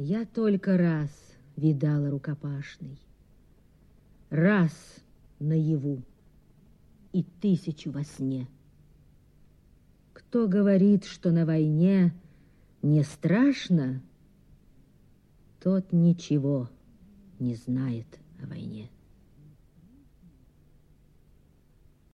Я только раз видала рукопашный. Раз наяву и тысячу во сне. Кто говорит, что на войне не страшно, тот ничего не знает о войне.